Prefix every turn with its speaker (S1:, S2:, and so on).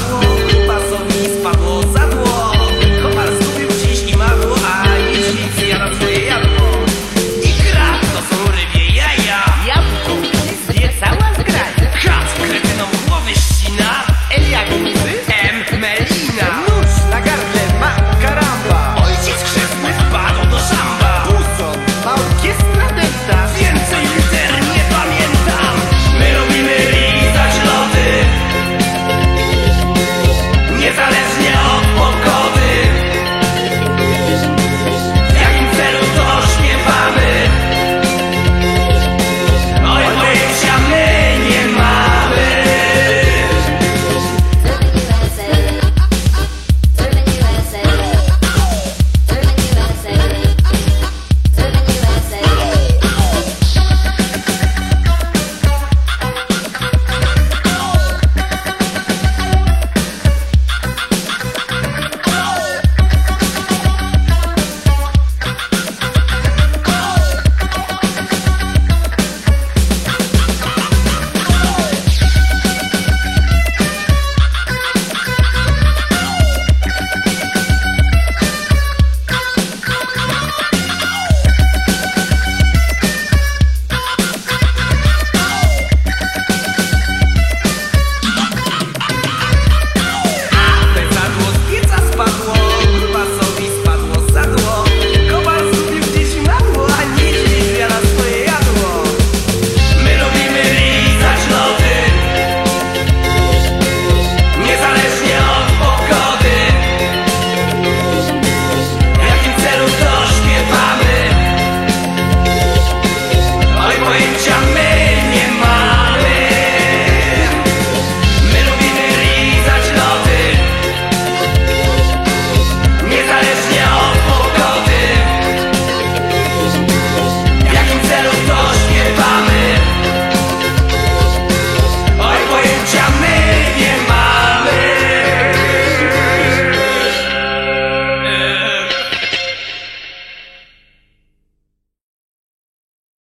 S1: Whoa.